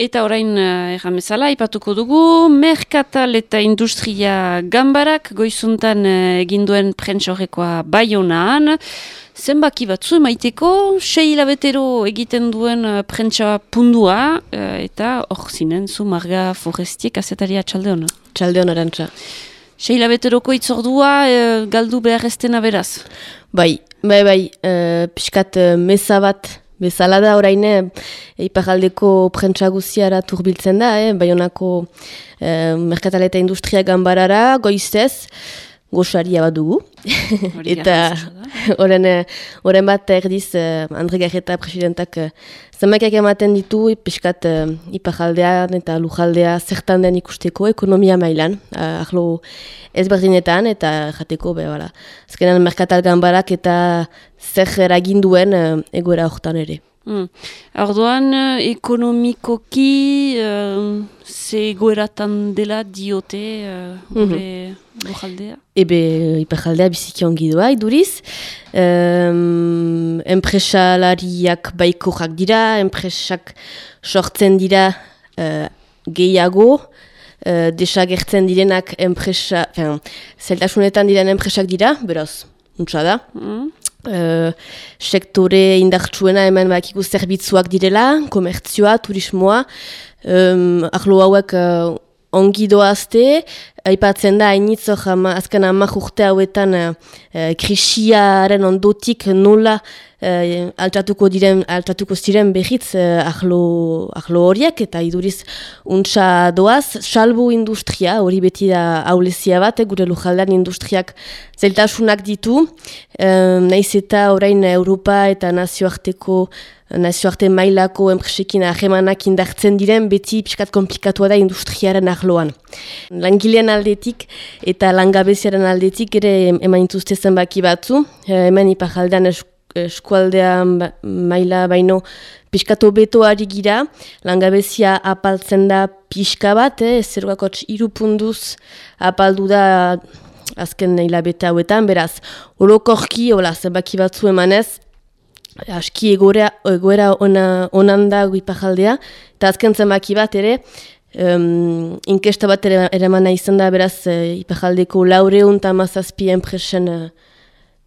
Eta orain uh, erramezala, ipatuko dugu, Merkatal eta Industria Gambarak goizuntan uh, eginduen prentxorrekoa baionaan, zenbaki batzu emaiteko, sei hilabetero egiten duen uh, prentsa pundua, eta hor zinen zu Marga Forestiek azetaria txalde hona. Txalde hona arantza. Seila beteroko itzordua e, galdu behar eztena beraz. Bai, bai, bai, e, pixkat e, meza bat bezala da orain e, iparaldeko prentsa guziara turbiltzen da, eh? baionako e, merkatal eta industria ganbarara, goizez, goxaria bat dugu. eta oren, oren bat erdiz e, Andre Garreta presidentak e, zenbakiak ematen ditu pixkat e, iparaldean eta lujaldea zertan den ikusteko ekonomia mailan, uh, ahlo ezberdinetan eta jateko be. Azkenan merkatal ganbarak eta zer eraginduen e, egoera hortan ere. Mm. Orduan, eh, ekonomikoki uh, ze goeratan dela diote uh, gure lujaldea? Ebe, iparjaldea biziki ongi doa, iduriz. Um, enpresalariak baikorak dira, enpresak sortzen dira uh, gehiago, uh, desagertzen direnak enpresa, zeltasunetan diren enpresak dira, beraz, untsa da. Uh, sektore indartsuena hemen bakiku zerbitzuak direla, komertzioa, turismoa, um, ahlo hauek uh, ongi doazte, aipatzen da hainitzo azken amak urte hauetan uh, uh, krisiaren ondotik nola uh, altatuko diren, altatuko ziren behitz uh, ahlo, ahlo horiek eta iduriz untsa doaz, salbu industria, hori beti da aulezia bat, eh, gure lujaldean industriak zeltasunak ditu, um, naiz eta orain Europa eta nazioarteko nazioarte mailako enpresekin ahemanak indartzen diren, beti pixkat komplikatua da industriaren arloan. Langilean aldetik eta langabeziaren aldetik ere eman zenbaki batzu, e, hemen ipajaldean eskualdean ba, maila baino pixkatu beto ari gira, langabezia apaltzen da pixka bat, eh, zergakotx irupunduz apaldu da azken hilabete hauetan, beraz, orokorki, hola, zenbaki batzu emanez, aski egoera, egoera ona, onan da guipajaldea, eta azken zenbaki bat ere, um, inkesta bat ere, ere mana izan da, beraz, e, ipajaldeko laureun eta mazazpi enpresen, uh,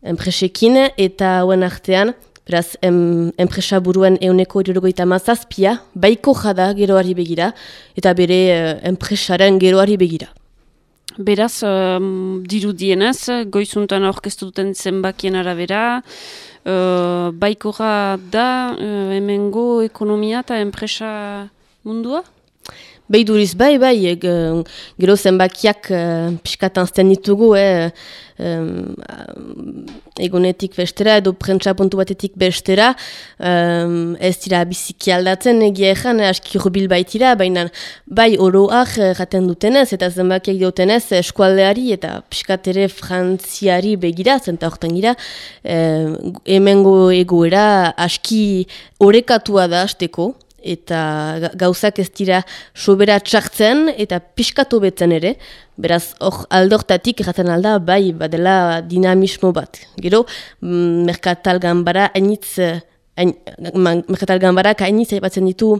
enpresekin, eta hauen artean, beraz, em, enpresa buruen euneko irurogoita mazazpia, baiko jada geroari begira, eta bere uh, enpresaren geroari begira. Beraz, um, dirudienez, goizuntan aurkeztu duten zenbakien arabera, uh, baikora da uh, hemengo ekonomia eta enpresa mundua? Beiduriz, bai, bai, e, gero zenbakiak uh, piskatan zten ditugu, eh, um, egonetik bestera edo prentsa puntu batetik bestera, um, ez dira biziki aldatzen egia ezan, aski rubil baitira, baina bai oroak jaten dutenez eta zenbakiak dutenez eskualdeari eta piskat ere frantziari begira, zenta horretan gira, um, hemengo egoera aski orekatua da azteko, eta gauzak ez dira sobera txartzen eta piskatu betzen ere, beraz hor aldortatik erraten alda bai badela dinamismo bat. Gero, mm, merkatal gambara hainitz, hain, merkatal gambarak hainitz aipatzen ditu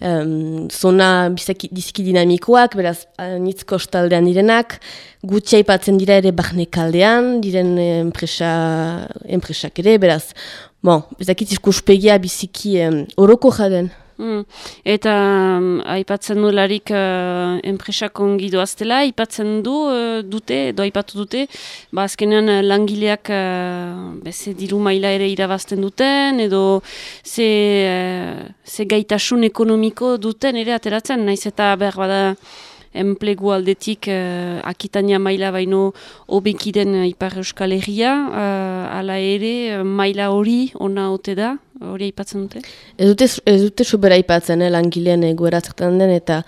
um, zona biziki, biziki dinamikoak, beraz hainitz kostaldean direnak, gutxi aipatzen dira ere barnekaldean, diren enpresa, enpresak ere, beraz, bon, bezakit iskuspegia biziki um, oroko jaden. Mm. Eta um, aipatzen nularik uh, enpresak ongi aipatzen du uh, dute, edo aipatu dute, ba azkenean uh, langileak uh, ze diru maila ere irabazten duten, edo ze, uh, ze gaitasun ekonomiko duten ere ateratzen, naiz eta behar bada enplegu aldetik uh, akitania maila baino obekiden uh, Ipar Euskal Herria, uh, ala ere maila hori ona ote da, hori aipatzen dute? Ez dute, ez dute sobera aipatzen, eh, langilean egoera zertan den, eta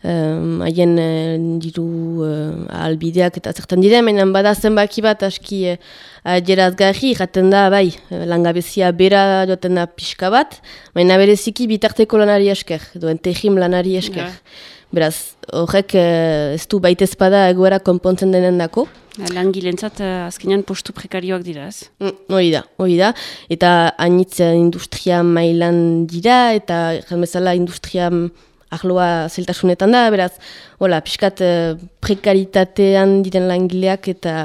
haien um, diru uh, albideak eta zertan dira, menan bada zenbaki bat aski uh, jerazgarri, jaten da, bai, langabezia bera joten da pixka bat, baina bereziki bitarteko lanari esker, duen tehim lanari esker. Beraz, horrek ez du baitez bada egoera konpontzen denen dako. Langilentzat azkenean postu prekarioak dira, ez? Mm, hori da, hori da. Eta hainitz industria mailan dira, eta bezala industria ahloa zeltasunetan da, beraz, hola, pixkat prekaritatean diren langileak eta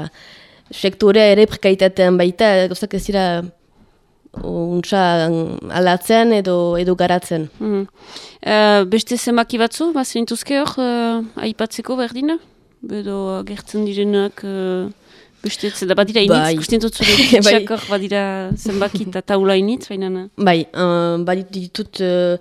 sektorea ere prekaritatean baita, gozak ez dira untsa alatzen edo edo garatzen. Mm. Uh, beste zemaki batzu, bazintuzke hor, uh, aipatzeko berdina? Edo gertzen direnak... Uh, Beste, da badira initz, Bai. ikusten dut zure Bai. kitxakor badira zenbaki eta taula initz, baina... Bai, uh, ditut uh,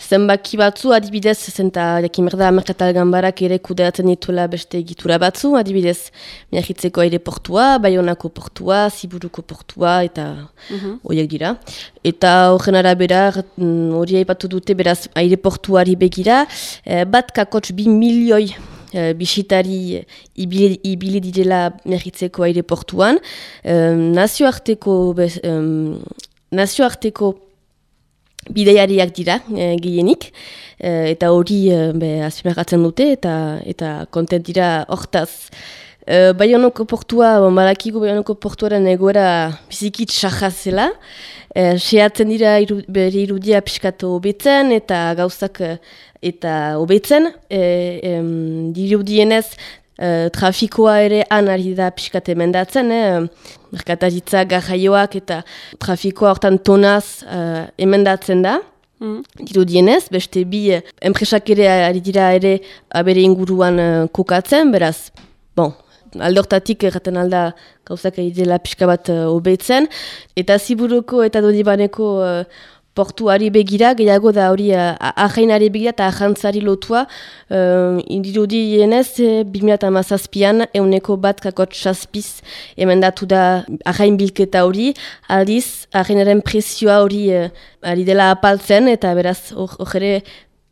zenbaki batzu, adibidez, zenta jakin berda merkatal gambarak ere kudeatzen dituela beste egitura batzu, adibidez, miagitzeko aireportua, Baionako portua, Ziburuko portua, eta Mhm. horiek dira. Eta horren arabera, mm, hori aipatu dute beraz aireportuari begira, eh, bat kakotx bi milioi eh, bisitari ibili, ibili direla merritzeko aireportuan, eh, nazioarteko, bez, em, nazioarteko bideiariak dira e, gehienik, e, eta hori e, be, azpimarratzen dute, eta eta kontent dira hortaz. E, Baionoko portua, balakigu Baionoko portuaren egoera bizikit zela, e, sehatzen dira iru, bere irudia piskatu hobetzen, eta gauzak eta hobetzen, e, em, dirudienez, e, trafikoa ere han ari da pixkat emendatzen, eh? merkataritza garraioak eta trafikoa hortan tonaz e, emendatzen da. Mm. Dirudienez, beste bi eh, enpresak ere ari dira ere abere inguruan eh, kokatzen, beraz, bon, alde hortatik erraten alda gauzak ari dela pixka bat hobetzen, eta ziburuko eta dodibaneko uh, portuari begira, gehiago da hori uh, ahainari begira eta ahantzari lotua, uh, eh, 2008an euneko bat kakot saspiz emendatu da ahain bilketa hori, aldiz, ahainaren presioa hori uh, ari dela apaltzen, eta beraz, hor ere,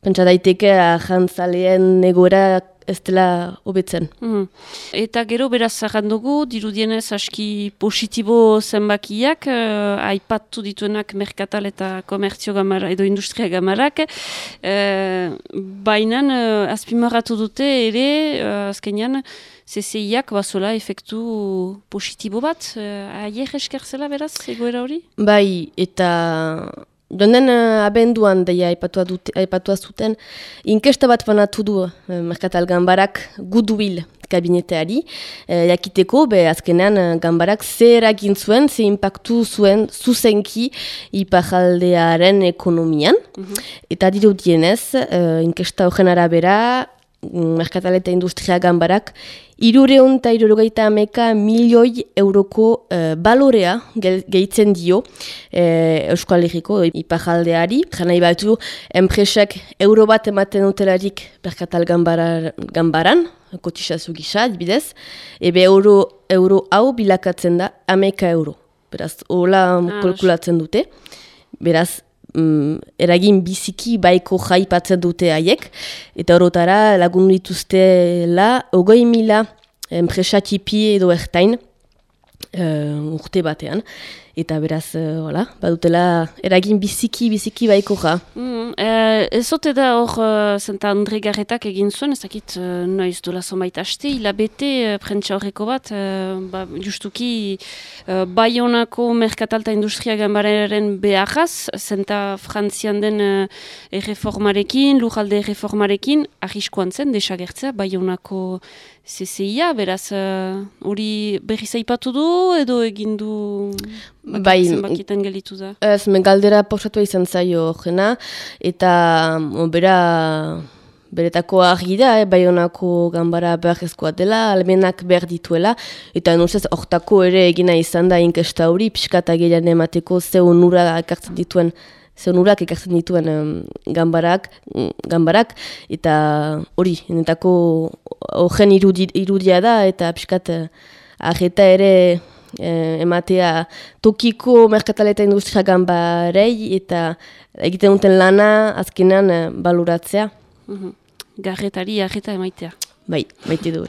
pentsa daiteke ahantzaleen egoera ez dela hobetzen. Mhm. Eta gero beraz dugu, dirudienez aski positibo zenbakiak, eh, aipatu dituenak merkatal eta komertzio gamara edo industria gamarak, eh, baina eh, azpimarratu dute ere, eh, azkenean, CCIak bazola efektu positibo bat, eh, aier esker zela beraz, egoera hori? Bai, eta jonden uh, abenduan daia aipatua, dute, aipatua zuten, inkesta bat banatu du uh, Merkatal Gambarak gudubil kabineteari, uh, jakiteko, be azkenean uh, Gambarak zer eragin zuen, zer impactu zuen zuzenki ipajaldearen ekonomian, eta dirudienez, uh, inkesta horren arabera, mm, Merkatal eta Industria Gambarak, Irureun eta irurogeita ameka milioi euroko eh, balorea gehitzen dio eh, Euskal Herriko ipajaldeari. Jana ibatu, enpresak euro bat ematen dutelarik berkatal gambarar, gambaran, kotisazu gisa, dibidez, ebe euro, euro hau bilakatzen da ameka euro. Beraz, hola Ah, kalkulatzen dute. Beraz, mm, eragin biziki baiko jaipatzen dute haiek, eta horotara lagun dituztela ogoi mila enpresa txipi edo ertain uh, urte batean. Eta beraz, uh, hola, badutela eragin biziki, biziki baiko ja. Mm, eh, ez da hor, uh, zenta Andre Garretak egin zuen, ez dakit uh, noiz dola zonbait aste, hilabete uh, prentsa horreko bat, ba, justuki uh, Bayonako Merkatalta Industria Gambararen beharraz, zenta Frantzian den uh, erreformarekin, lujalde erreformarekin, arriskoan zen, desagertzea Bayonako CCIA, beraz, uh, hori berriz aipatu du, edo egin du Bai, zenbakietan gelitu da. Ez, galdera pausatua izan zaio jena, eta bera, beretako argi da, eh, baionako gambara beharrezkoa dela, almenak behar dituela, eta nuzez, hortako ere egina izan da inkesta hori, pixkata gehiago emateko ze onura ekartzen dituen, ze onurak ekartzen dituen em, gambarak, mm, gambarak, eta hori, netako horren irudi, irudia da, eta pixkat eh, arreta ere eh, ematea tokiko merkatal eta industria gambarei eta egiten duten lana azkenan eh, baluratzea. Mhm. Garretari, arreta emaitea. Bai, maite du.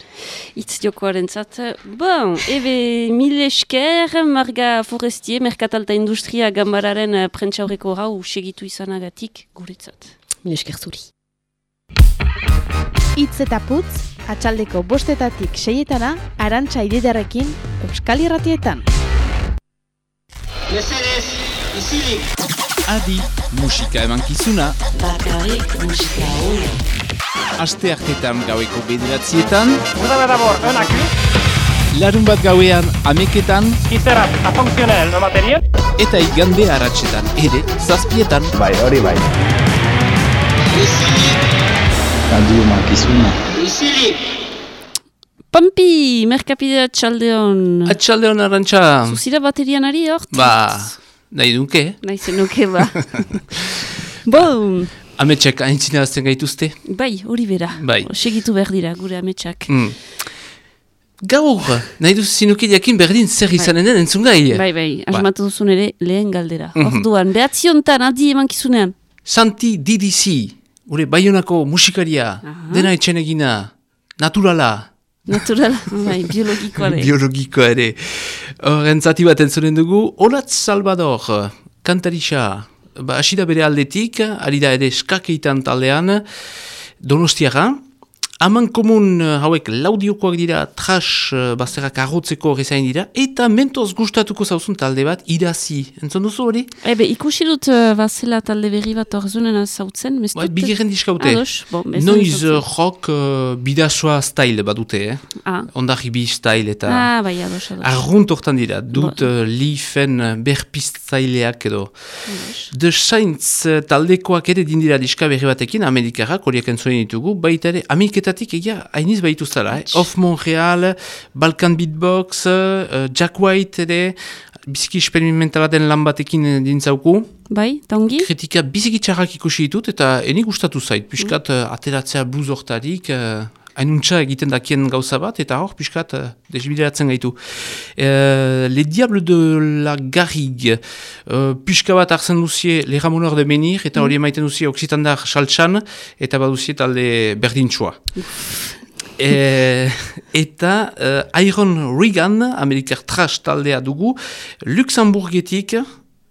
Itz jokoaren zat. Bon, ebe mil esker, Marga Forestier, Merkatalta Industria Gambararen eh, prentsa horreko hau segitu izanagatik guretzat. Mil esker zuri. Itz eta putz, atxaldeko bostetatik seietana, arantxa ididarekin, Euskal Irratietan. Mesedez, isilik! Adi, musika emankizuna. Bakarrik musika hori. Aste hartetan gaueko bederatzietan. D'abord un acus, Larun bat gauean ameketan. à fonctionnel no materiel. Eta igande haratsetan ere zazpietan. Bai, hori bai. Emankizuna. Isilik! Pampi, merkapide atxaldeon. Atxaldeon arantxa. Zuzira baterian ari hort? Ba, nahi dunke. Nahi zenuke, ba. Bo, Ametxek aintzina azten gaituzte. bai, hori bera. Bai. Segitu behar dira, gure ametsak. Mm. Gaur, nahi duzu zinuke diakin berdin zer izanen den entzun gai. Bai, bai, Ba. asmatu duzun ere lehen galdera. Mhm. Orduan, behatziontan adi emankizunean. Santi DDC, gure baionako musikaria, dena etxen egina, naturala. Natural, bai, biologikoa ere. Biologikoa ere. Horren zati bat entzunen dugu, Olatz Salvador, kantarisa, ba, hasi da bere aldetik, ari da ere skakeitan taldean, donostiara, Haman komun eh, hauek laudiokoak dira, trash uh, bazterrak arrotzeko horrezain dira, eta mentoz gustatuko zauzun talde bat, irazi. Entzon duzu hori? Ebe, ikusi dut uh, bazela talde berri bat orzunen zautzen, Bai, bigarren diskaute. Ados, bon, Noiz uh, rock uh, bidasoa style badute, eh? Ah. Ondarri bi style eta... Ah, bai, ados, ados. Arrunt hortan dira, dut uh, lifen berpiztzaileak edo. The Saints uh, taldekoak ere dindira diska berri batekin, Amerikarrak, horiek entzuen ditugu, baita ere, Ameriketatik egia hainiz baitu zara, eh? Off Montreal, Balkan Beatbox, uh, Jack White ere, biziki experimentala den lan batekin eh, dintzauku. Bai, eta ongi? Kritika biziki txarrak ikusi ditut, eta eni gustatu zait, piskat mm. ateratzea blues hortarik, uh, hainuntza egiten dakien gauza bat, eta hor piskat uh, desbideratzen gaitu. Uh, Les Diables de la Garrigue, uh, pixka bat hartzen duzie Le Ramoneur de Menir, eta hori emaiten duzie Oksitandar Saltsan, eta baduzie talde berdintxoa. E, eta uh, Iron Regan, Amerikar trash taldea dugu, Luxemburgetik,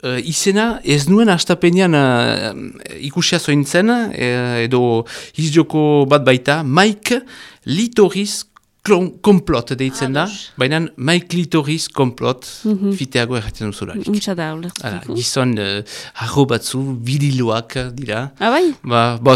uh, izena ez nuen astapenean uh, ikusia zointzen, uh, edo izdioko bat baita, Mike Litoris Klon- Komplot deitzen da, baina Mike Litoris Komplot, Mhm. fiteago erraten duzularik. Untsa da, Hala, ulertuko. gizon uh, harro batzu, viriloak dira. Ah, bai? Ba, ba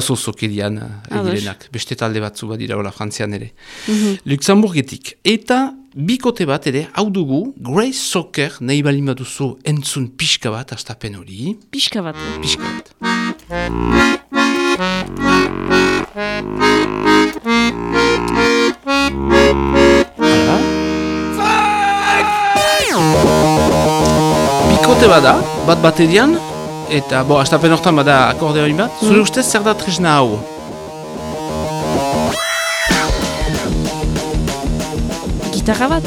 uh, Ados. egirenak. Beste talde batzu bat dira, hola, frantzian ere. Mhm. Luxemburgetik. Eta bikote bat ere, hau dugu, Grace Soccer, nahi bali baduzu entzun pixka bat, astapen hori. Pixka bat. eh? Pixka bat. Hala. Bikote bada, bat baterian, eta, bo, astapen hortan bada akordeoin bat, zure ustez zer da tresna hau? Gitarra bat?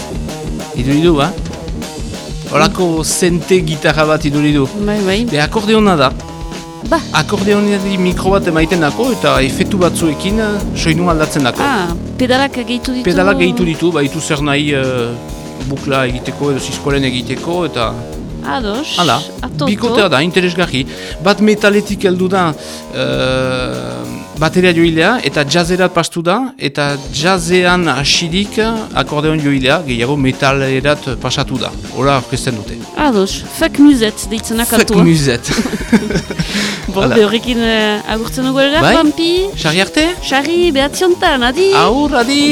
Iduridu, ba? Horako zente gitarra bat iduridu. Bai, bai. Be akordeona da. Ba. Akordeonari mikro bat emaiten dako eta efetu batzuekin eh, soinu aldatzen dako. Ah, pedalak gehitu ditu. Pedalak gehitu ditu, baitu zer nahi eh, bukla egiteko edo ziskolen egiteko eta... Ados. Hala, bikotea da, interesgarri. Bat metaletik heldu da uh, bateria joilea eta jazzerat pastu da eta jazzean hasirik akordeon joilea gehiago metalerat pasatu da. Hora orkesten dute. Ados, fuck muzet deitzena Fuck kantua. muzet. Bo, Hala. be horrekin uh, agurtzen dugu elgar, Bai. Pampi. Sarri arte? Sarri, behatziontan, adi. Aur, adi.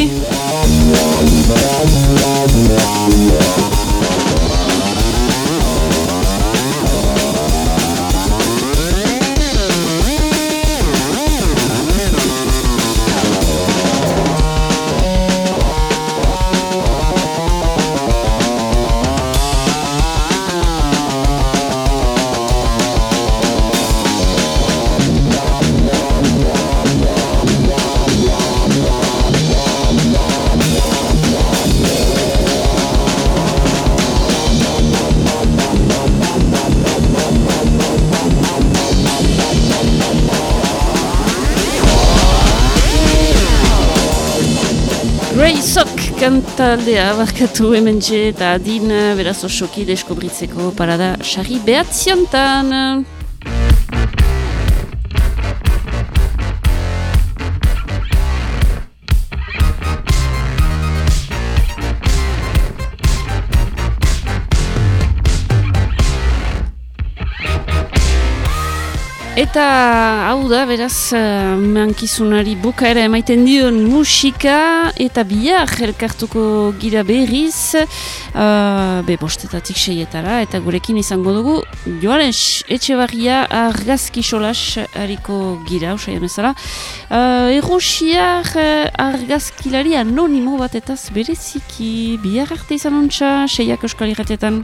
Kantaldea barkatu hemen eta adin beraz osoki deskobritzeko parada sarri behatziontan. Eta hau da, beraz, uh, mankizunari bukaera emaiten dion musika eta bihar elkartuko gira berriz, uh, be bostetatik seietara, eta gurekin izango dugu, Joanes Etxebarria argazki solas hariko gira, usai emezala. Uh, Erosiar uh, argazkilari anonimo batetaz bereziki bihar arte izan ontsa, seiak euskal irratietan.